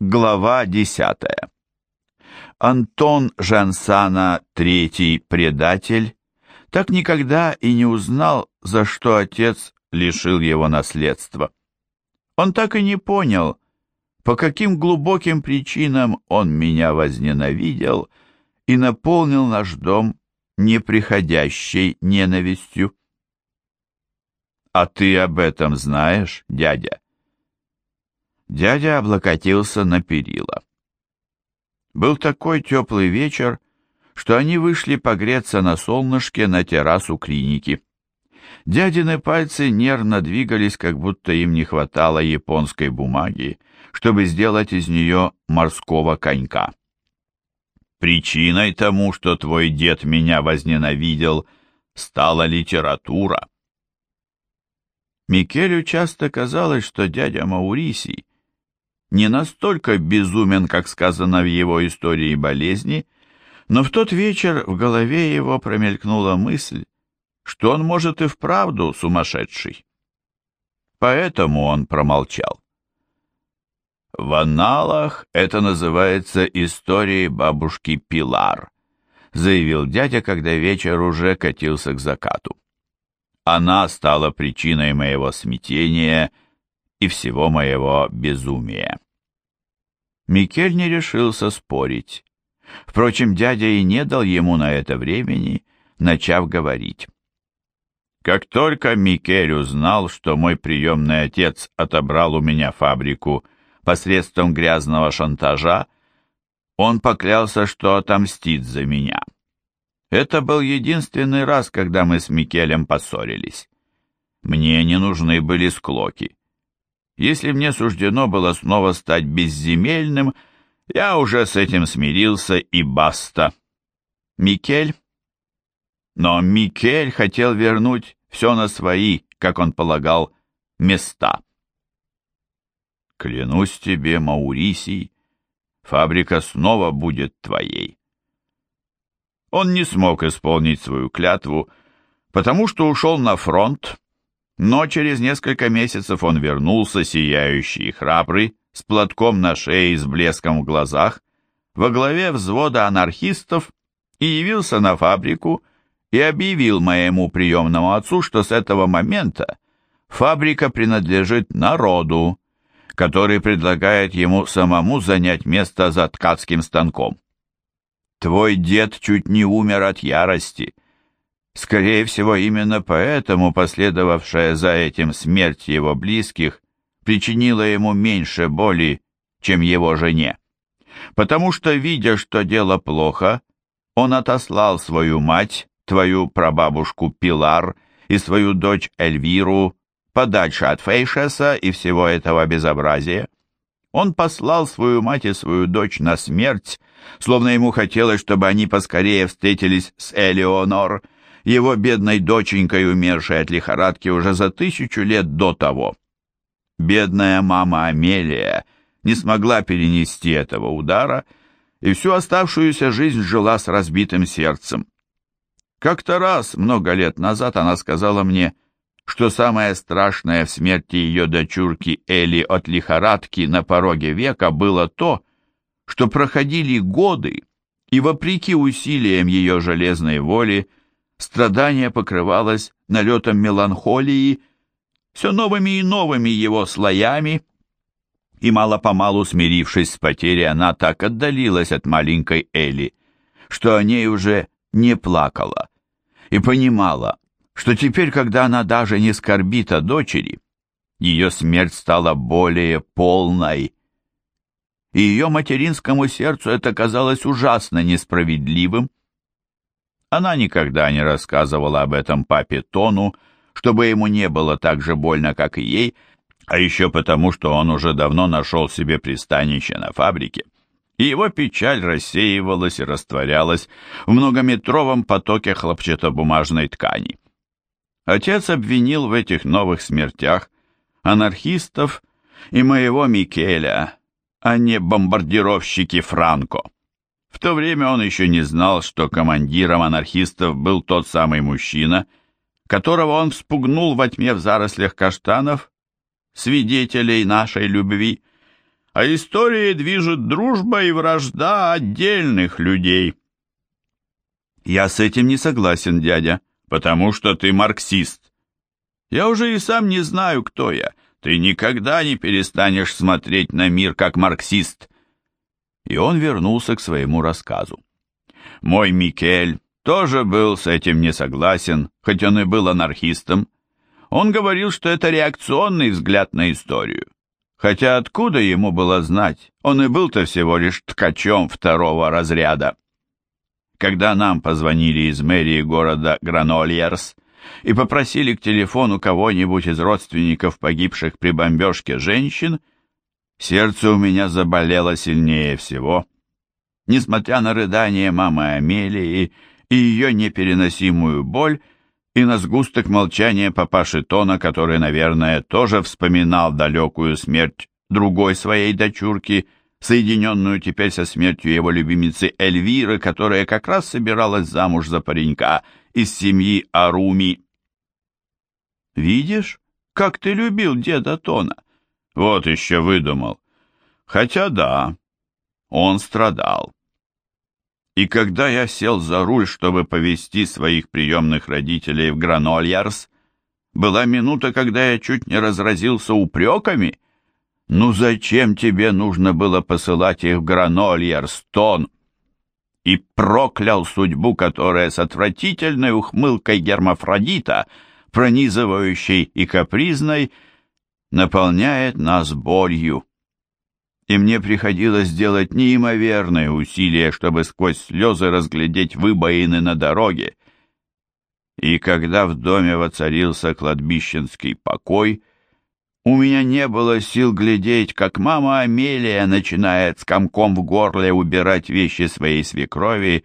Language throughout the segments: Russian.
Глава десятая. Антон Жансана, третий предатель, так никогда и не узнал, за что отец лишил его наследства. Он так и не понял, по каким глубоким причинам он меня возненавидел и наполнил наш дом неприходящей ненавистью. «А ты об этом знаешь, дядя?» Дядя облокотился на перила. Был такой теплый вечер, что они вышли погреться на солнышке на террасу клиники. Дядины пальцы нервно двигались, как будто им не хватало японской бумаги, чтобы сделать из нее морского конька. Причиной тому, что твой дед меня возненавидел, стала литература. Микелю часто казалось, что дядя Маурисий не настолько безумен, как сказано в его истории болезни, но в тот вечер в голове его промелькнула мысль, что он может и вправду сумасшедший. Поэтому он промолчал. В аналах это называется историей бабушки Пилар, заявил дядя, когда вечер уже катился к закату. Она стала причиной моего смятения и всего моего безумия. Микель не решился спорить. Впрочем, дядя и не дал ему на это времени, начав говорить. Как только Микель узнал, что мой приемный отец отобрал у меня фабрику посредством грязного шантажа, он поклялся, что отомстит за меня. Это был единственный раз, когда мы с Микелем поссорились. Мне не нужны были склоки. Если мне суждено было снова стать безземельным, я уже с этим смирился и баста. Микель? Но Микель хотел вернуть все на свои, как он полагал, места. Клянусь тебе, Маурисий, фабрика снова будет твоей. Он не смог исполнить свою клятву, потому что ушел на фронт но через несколько месяцев он вернулся, сияющий и храбрый, с платком на шее и с блеском в глазах, во главе взвода анархистов и явился на фабрику и объявил моему приемному отцу, что с этого момента фабрика принадлежит народу, который предлагает ему самому занять место за ткацким станком. Твой дед чуть не умер от ярости, Скорее всего, именно поэтому последовавшая за этим смерть его близких причинила ему меньше боли, чем его жене. Потому что, видя, что дело плохо, он отослал свою мать, твою прабабушку Пилар и свою дочь Эльвиру подальше от Фейшеса и всего этого безобразия. Он послал свою мать и свою дочь на смерть, словно ему хотелось, чтобы они поскорее встретились с Элеонор, его бедной доченькой, умершей от лихорадки уже за тысячу лет до того. Бедная мама Амелия не смогла перенести этого удара и всю оставшуюся жизнь жила с разбитым сердцем. Как-то раз, много лет назад, она сказала мне, что самое страшное в смерти ее дочурки Эли от лихорадки на пороге века было то, что проходили годы, и вопреки усилиям ее железной воли, страдание покрывалось налетом меланхолии, все новыми и новыми его слоями, и мало-помалу смирившись с потерей, она так отдалилась от маленькой Эли, что о ней уже не плакала, и понимала, что теперь, когда она даже не скорбит о дочери, ее смерть стала более полной, и ее материнскому сердцу это казалось ужасно несправедливым, она никогда не рассказывала об этом папе Тону, чтобы ему не было так же больно, как и ей, а еще потому, что он уже давно нашел себе пристанище на фабрике, и его печаль рассеивалась и растворялась в многометровом потоке хлопчатобумажной ткани. Отец обвинил в этих новых смертях анархистов и моего Микеля, а не бомбардировщики Франко. В то время он еще не знал, что командиром анархистов был тот самый мужчина, которого он вспугнул во тьме в зарослях каштанов, свидетелей нашей любви, а историей движет дружба и вражда отдельных людей. Я с этим не согласен, дядя, потому что ты марксист. Я уже и сам не знаю, кто я. Ты никогда не перестанешь смотреть на мир как марксист. И он вернулся к своему рассказу. Мой Микель тоже был с этим не согласен, хоть он и был анархистом. Он говорил, что это реакционный взгляд на историю. Хотя откуда ему было знать? Он и был-то всего лишь ткачом второго разряда. Когда нам позвонили из мэрии города Гранольерс и попросили к телефону кого-нибудь из родственников погибших при бомбежке женщин, сердце у меня заболело сильнее всего. Несмотря на рыдание мамы Амелии и ее непереносимую боль, и на сгусток молчания папаши Тона, который, наверное, тоже вспоминал далекую смерть другой своей дочурки, соединенную теперь со смертью его любимицы Эльвиры, которая как раз собиралась замуж за паренька из семьи Аруми. «Видишь, как ты любил деда Тона?» «Вот еще выдумал. Хотя да, он страдал. И когда я сел за руль, чтобы повезти своих приемных родителей в Гранольярс, была минута, когда я чуть не разразился упреками. «Ну зачем тебе нужно было посылать их в Гранольярс, Тон?» И проклял судьбу, которая с отвратительной ухмылкой гермафродита, пронизывающей и капризной, наполняет нас болью и мне приходилось делать неимоверные усилия, чтобы сквозь слезы разглядеть выбоины на дороге. И когда в доме воцарился кладбищенский покой, у меня не было сил глядеть, как мама Амелия начинает с комком в горле убирать вещи своей свекрови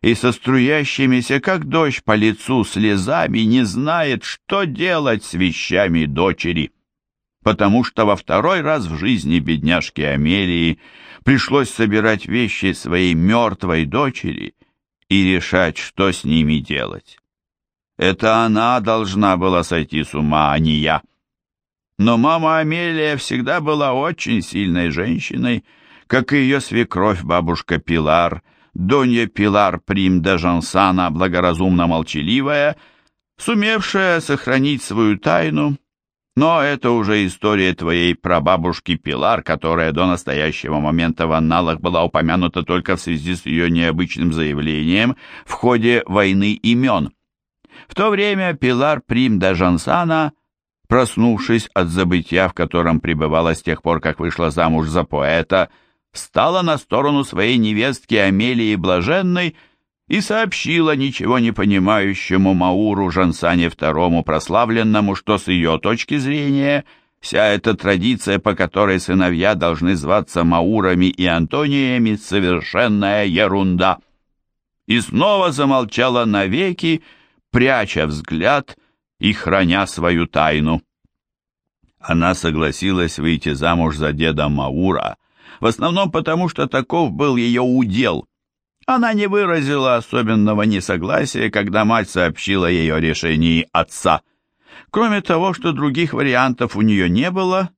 и со струящимися, как дождь по лицу, слезами не знает, что делать с вещами дочери потому что во второй раз в жизни бедняжки Амелии пришлось собирать вещи своей мертвой дочери и решать, что с ними делать. Это она должна была сойти с ума, а не я. Но мама Амелия всегда была очень сильной женщиной, как и ее свекровь бабушка Пилар, Донья Пилар Прим де Жансана, благоразумно молчаливая, сумевшая сохранить свою тайну но это уже история твоей прабабушки Пилар, которая до настоящего момента в анналах была упомянута только в связи с ее необычным заявлением в ходе войны имен. В то время Пилар Прим де Жансана, проснувшись от забытия, в котором пребывала с тех пор, как вышла замуж за поэта, стала на сторону своей невестки Амелии Блаженной – и сообщила ничего не понимающему Мауру Жансане II прославленному, что с ее точки зрения вся эта традиция, по которой сыновья должны зваться Маурами и Антониями, совершенная ерунда. И снова замолчала навеки, пряча взгляд и храня свою тайну. Она согласилась выйти замуж за деда Маура, в основном потому, что таков был ее удел — она не выразила особенного несогласия, когда мать сообщила ей о решении отца. Кроме того, что других вариантов у нее не было,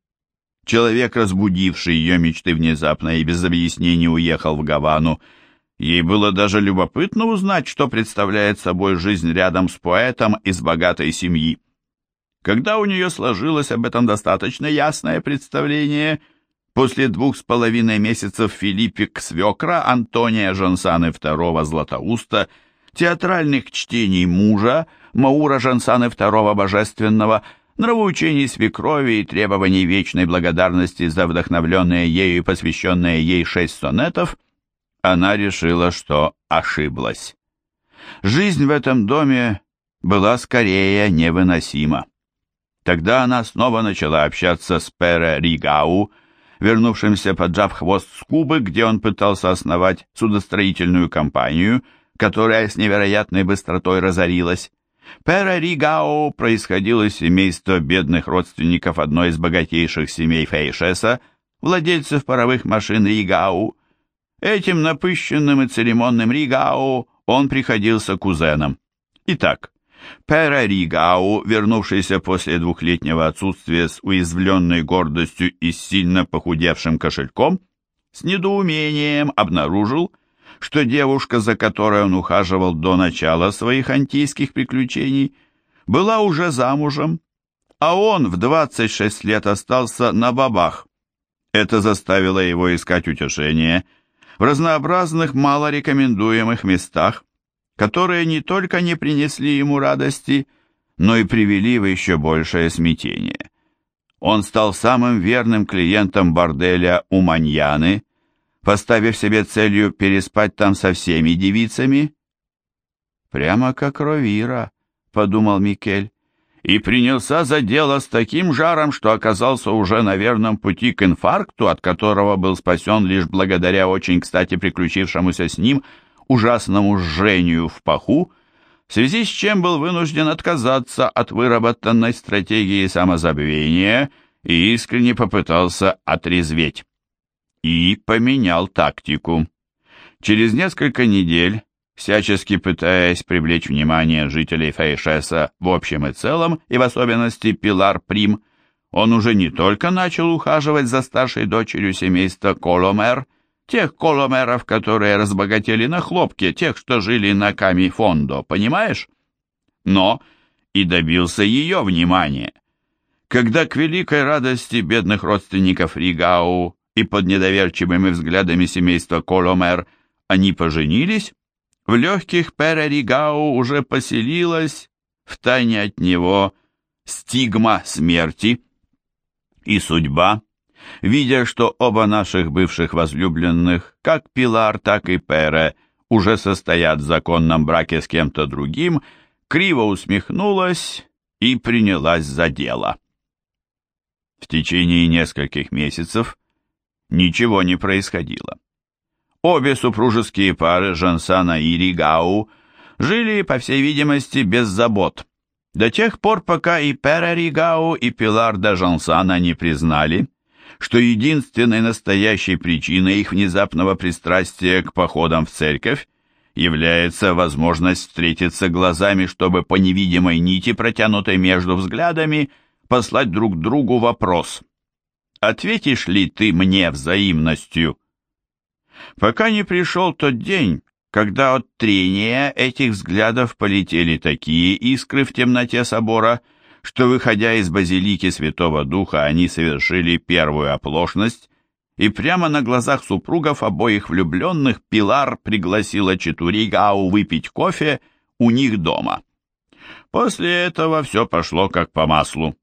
человек, разбудивший ее мечты внезапно и без объяснений уехал в Гавану, Ей было даже любопытно узнать, что представляет собой жизнь рядом с поэтом из богатой семьи. Когда у нее сложилось об этом достаточно ясное представление – После двух с половиной месяцев Филиппик Свекра, Антония Жансаны II Златоуста, театральных чтений мужа, Маура Жансаны II Божественного, нравоучений свекрови и требований вечной благодарности за вдохновленные ею и посвященные ей шесть сонетов, она решила, что ошиблась. Жизнь в этом доме была скорее невыносима. Тогда она снова начала общаться с Пере Ригау, вернувшимся поджав хвост с Кубы, где он пытался основать судостроительную компанию, которая с невероятной быстротой разорилась. Пера Ригао происходил из семейства бедных родственников одной из богатейших семей Фейшеса, владельцев паровых машин Ригау. Этим напыщенным и церемонным Ригау он приходился кузеном. Итак, Пера Ригау, вернувшийся после двухлетнего отсутствия с уязвленной гордостью и сильно похудевшим кошельком, с недоумением обнаружил, что девушка, за которой он ухаживал до начала своих антийских приключений, была уже замужем, а он в 26 лет остался на бабах. Это заставило его искать утешение в разнообразных малорекомендуемых местах, которые не только не принесли ему радости, но и привели в еще большее смятение. Он стал самым верным клиентом борделя у Маньяны, поставив себе целью переспать там со всеми девицами. «Прямо как Ровира», — подумал Микель, и принялся за дело с таким жаром, что оказался уже на верном пути к инфаркту, от которого был спасен лишь благодаря очень кстати приключившемуся с ним ужасному жжению в паху, в связи с чем был вынужден отказаться от выработанной стратегии самозабвения и искренне попытался отрезветь. И поменял тактику. Через несколько недель, всячески пытаясь привлечь внимание жителей Фейшеса в общем и целом, и в особенности Пилар Прим, он уже не только начал ухаживать за старшей дочерью семейства Коломер, Тех коломеров, которые разбогатели на хлопке, тех, что жили на Камифондо, понимаешь? Но и добился ее внимания. Когда к великой радости бедных родственников Ригау и под недоверчивыми взглядами семейства Коломер они поженились, в легких Пере Ригау уже поселилась, втайне от него, стигма смерти, и судьба Видя, что оба наших бывших возлюбленных, как Пилар, так и Пере, уже состоят в законном браке с кем-то другим, криво усмехнулась и принялась за дело. В течение нескольких месяцев ничего не происходило. Обе супружеские пары Жансана и Ригау жили, по всей видимости, без забот, до тех пор, пока и Пера Ригау, и Пилар де Жансана не признали, что единственной настоящей причиной их внезапного пристрастия к походам в церковь является возможность встретиться глазами, чтобы по невидимой нити, протянутой между взглядами, послать друг другу вопрос. «Ответишь ли ты мне взаимностью?» Пока не пришел тот день, когда от трения этих взглядов полетели такие искры в темноте собора – что, выходя из базилики Святого Духа, они совершили первую оплошность, и прямо на глазах супругов обоих влюбленных Пилар пригласила Четуригау выпить кофе у них дома. После этого все пошло как по маслу.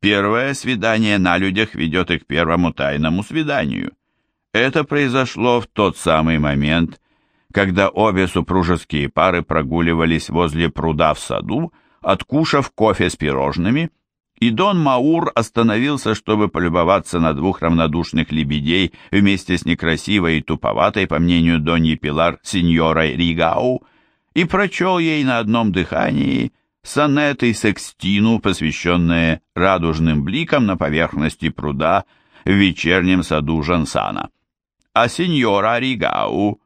Первое свидание на людях ведет их к первому тайному свиданию. Это произошло в тот самый момент, когда обе супружеские пары прогуливались возле пруда в саду, откушав кофе с пирожными, и Дон Маур остановился, чтобы полюбоваться на двух равнодушных лебедей вместе с некрасивой и туповатой, по мнению Доньи Пилар, сеньорой Ригау, и прочел ей на одном дыхании сонет и секстину, посвященные радужным бликам на поверхности пруда в вечернем саду Жансана. А сеньора Ригау,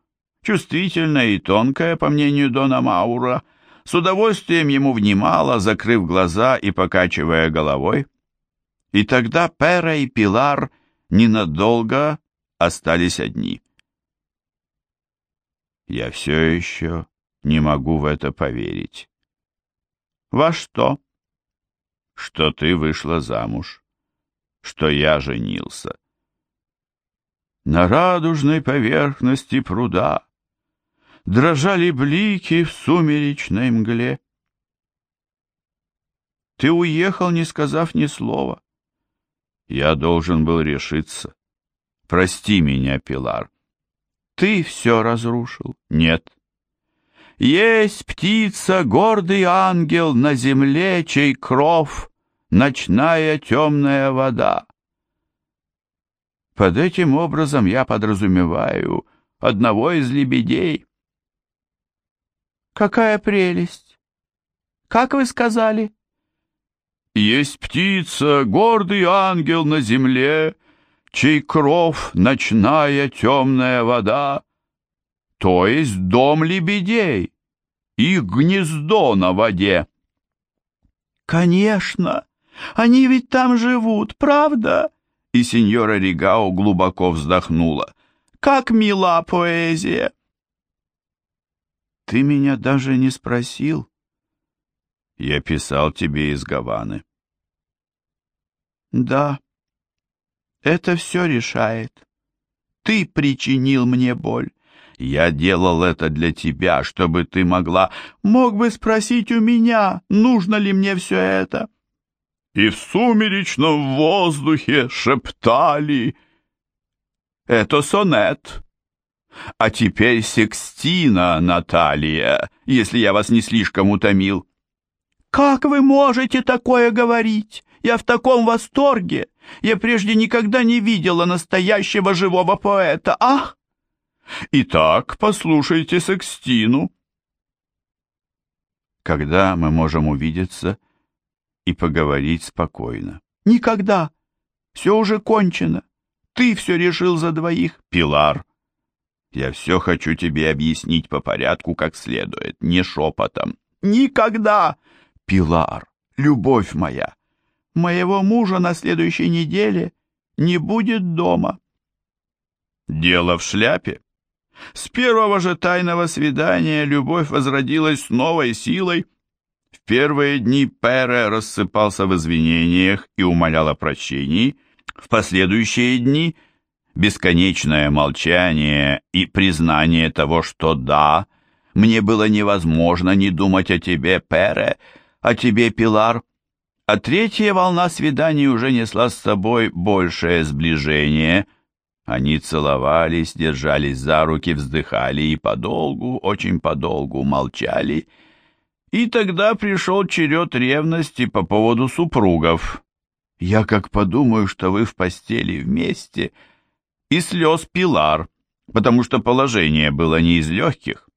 чувствительная и тонкая, по мнению Дона Маура, с удовольствием ему внимала, закрыв глаза и покачивая головой. И тогда Пера и Пилар ненадолго остались одни. Я все еще не могу в это поверить. Во что? Что ты вышла замуж, что я женился. На радужной поверхности пруда дрожали блики в сумеречной мгле. Ты уехал, не сказав ни слова. Я должен был решиться. Прости меня, Пилар. Ты все разрушил? Нет. Есть птица, гордый ангел на земле, чей кров — ночная темная вода. Под этим образом я подразумеваю одного из лебедей. Какая прелесть! Как вы сказали? Есть птица, гордый ангел на земле, Чей кров ночная темная вода, То есть дом лебедей, их гнездо на воде. Конечно, они ведь там живут, правда? И сеньора Ригао глубоко вздохнула. Как мила поэзия! Ты меня даже не спросил. Я писал тебе из Гаваны. Да, это все решает. Ты причинил мне боль. Я делал это для тебя, чтобы ты могла... Мог бы спросить у меня, нужно ли мне все это. И в сумеречном воздухе шептали... Это сонет. А теперь секстина, Наталья, если я вас не слишком утомил. Как вы можете такое говорить? Я в таком восторге. Я прежде никогда не видела настоящего живого поэта. Ах! Итак, послушайте Секстину. Когда мы можем увидеться и поговорить спокойно? Никогда. Все уже кончено. Ты все решил за двоих, Пилар. Я все хочу тебе объяснить по порядку, как следует, не шепотом. Никогда! Пилар, любовь моя, моего мужа на следующей неделе не будет дома. Дело в шляпе. С первого же тайного свидания любовь возродилась с новой силой. В первые дни Пере рассыпался в извинениях и умолял о прощении. В последующие дни бесконечное молчание и признание того, что да, мне было невозможно не думать о тебе, Пере, о тебе, Пилар. А третья волна свиданий уже несла с собой большее сближение — они целовались, держались за руки, вздыхали и подолгу, очень подолгу молчали. И тогда пришел черед ревности по поводу супругов. Я как подумаю, что вы в постели вместе, и слез Пилар, потому что положение было не из легких.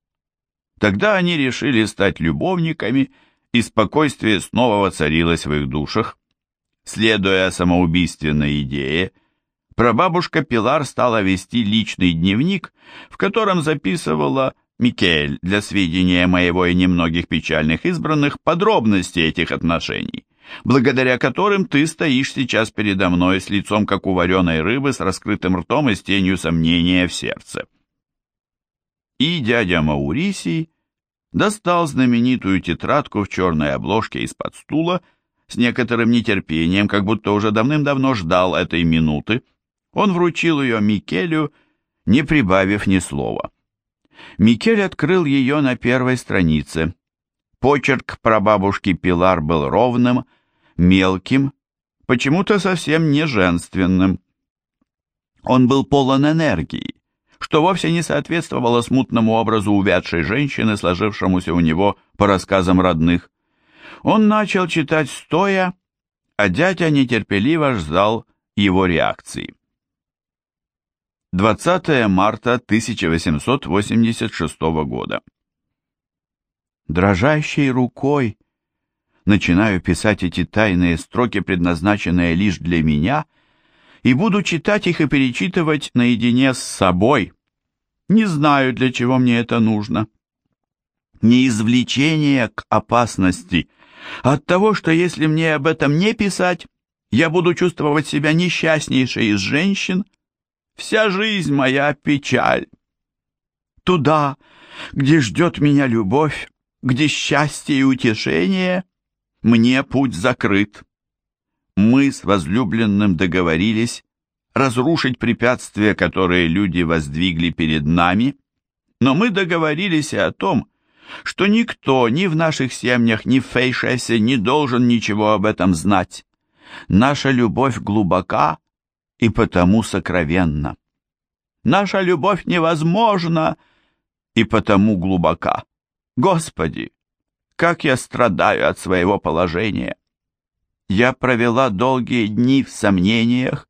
Тогда они решили стать любовниками, и спокойствие снова воцарилось в их душах. Следуя самоубийственной идее, прабабушка Пилар стала вести личный дневник, в котором записывала Микель для сведения моего и немногих печальных избранных подробности этих отношений, благодаря которым ты стоишь сейчас передо мной с лицом, как у вареной рыбы, с раскрытым ртом и с тенью сомнения в сердце. И дядя Маурисий достал знаменитую тетрадку в черной обложке из-под стула с некоторым нетерпением, как будто уже давным-давно ждал этой минуты, он вручил ее Микелю, не прибавив ни слова. Микель открыл ее на первой странице. Почерк прабабушки Пилар был ровным, мелким, почему-то совсем не женственным. Он был полон энергии, что вовсе не соответствовало смутному образу увядшей женщины, сложившемуся у него по рассказам родных. Он начал читать стоя, а дядя нетерпеливо ждал его реакции. 20 марта 1886 года. Дрожащей рукой начинаю писать эти тайные строки, предназначенные лишь для меня, и буду читать их и перечитывать наедине с собой. Не знаю, для чего мне это нужно. Не извлечение к опасности, от того, что если мне об этом не писать, я буду чувствовать себя несчастнейшей из женщин, Вся жизнь моя печаль. Туда, где ждет меня любовь, где счастье и утешение, мне путь закрыт. Мы с возлюбленным договорились разрушить препятствия, которые люди воздвигли перед нами, но мы договорились и о том, что никто ни в наших семьях, ни в Фейшесе не должен ничего об этом знать. Наша любовь глубока и потому сокровенна. Наша любовь невозможна и потому глубока. Господи, как я страдаю от своего положения! Я провела долгие дни в сомнениях,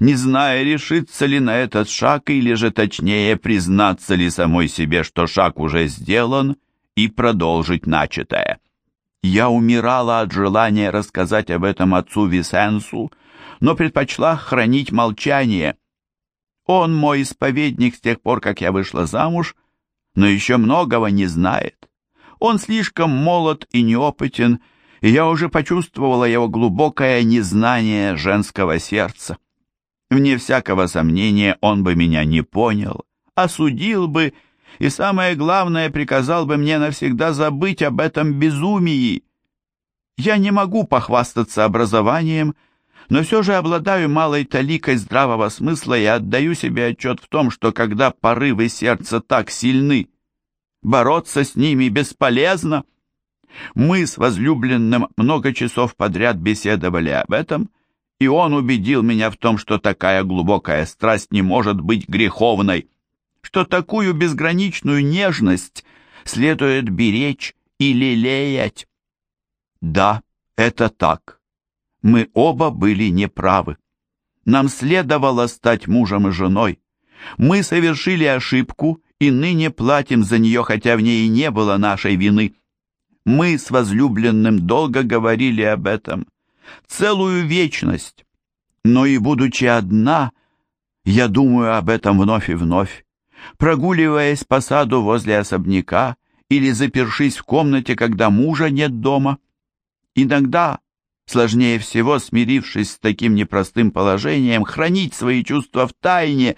не зная, решиться ли на этот шаг или же точнее признаться ли самой себе, что шаг уже сделан, и продолжить начатое. Я умирала от желания рассказать об этом отцу Висенсу, но предпочла хранить молчание. Он мой исповедник с тех пор, как я вышла замуж, но еще многого не знает. Он слишком молод и неопытен, и я уже почувствовала его глубокое незнание женского сердца. Вне всякого сомнения он бы меня не понял, осудил бы и, самое главное, приказал бы мне навсегда забыть об этом безумии. Я не могу похвастаться образованием, но все же обладаю малой таликой здравого смысла и отдаю себе отчет в том, что когда порывы сердца так сильны, бороться с ними бесполезно. Мы с возлюбленным много часов подряд беседовали об этом, и он убедил меня в том, что такая глубокая страсть не может быть греховной, что такую безграничную нежность следует беречь и лелеять. Да, это так. Мы оба были неправы. Нам следовало стать мужем и женой. Мы совершили ошибку и ныне платим за нее, хотя в ней и не было нашей вины. Мы с возлюбленным долго говорили об этом, целую вечность. Но и будучи одна, я думаю об этом вновь и вновь, прогуливаясь по саду возле особняка или запершись в комнате, когда мужа нет дома. Иногда Сложнее всего, смирившись с таким непростым положением, хранить свои чувства в тайне,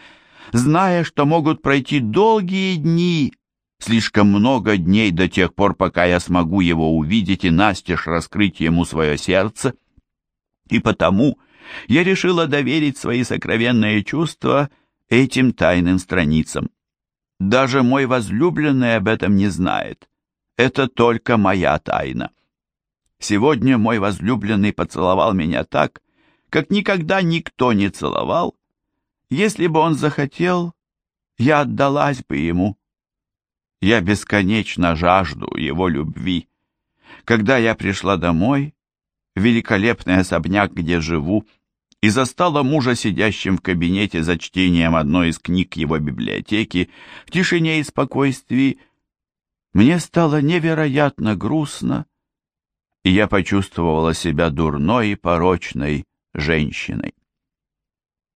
зная, что могут пройти долгие дни, слишком много дней до тех пор, пока я смогу его увидеть и настежь раскрыть ему свое сердце. И потому я решила доверить свои сокровенные чувства этим тайным страницам. Даже мой возлюбленный об этом не знает. Это только моя тайна. Сегодня мой возлюбленный поцеловал меня так, как никогда никто не целовал. Если бы он захотел, я отдалась бы ему. Я бесконечно жажду его любви. Когда я пришла домой, великолепный особняк, где живу, и застала мужа сидящим в кабинете за чтением одной из книг его библиотеки, в тишине и спокойствии, мне стало невероятно грустно и я почувствовала себя дурной и порочной женщиной.